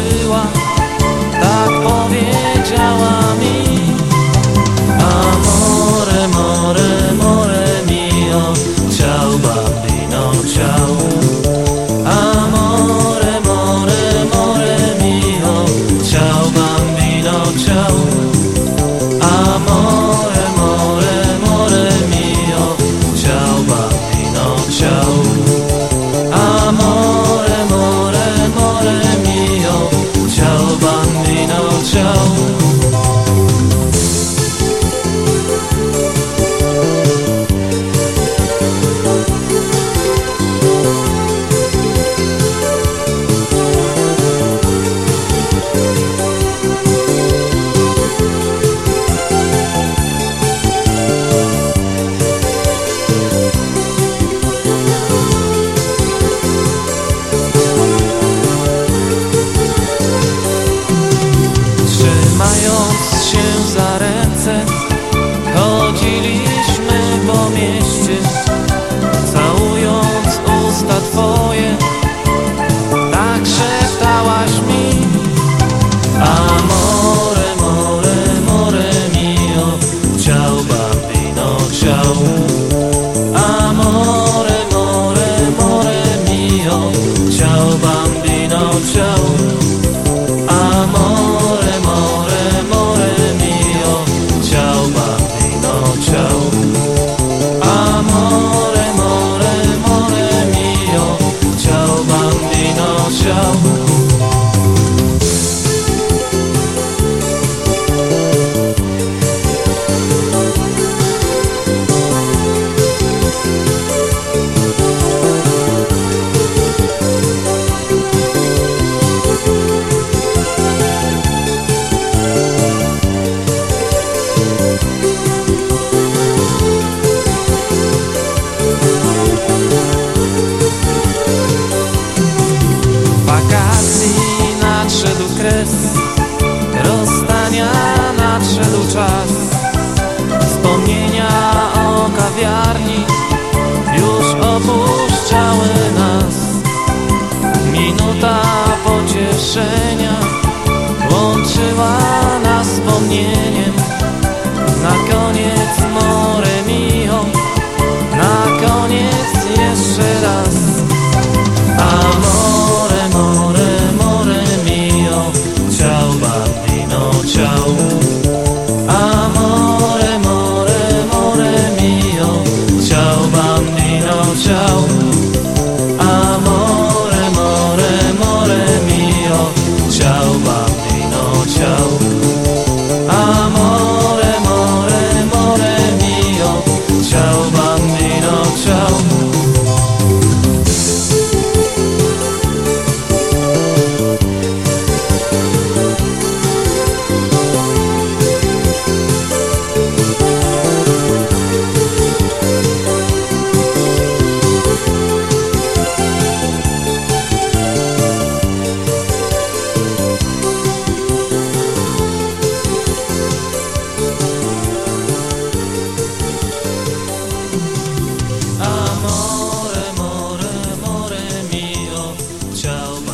失望。pomieścisz Całując usta twoje. Tak szeptałaś mi Amore, more, more mio Ciao bambino, ciao Amore, more, more mio Ciao bambino, ciao Amore, more, more mio Ciao bambino, ciao kres Rozstania nadszedł czas. Wspomnienia o kawiarni Już opuszczały nas. Minuta pocieszenia Łączyła nas wspomnieniem. Na koniec tell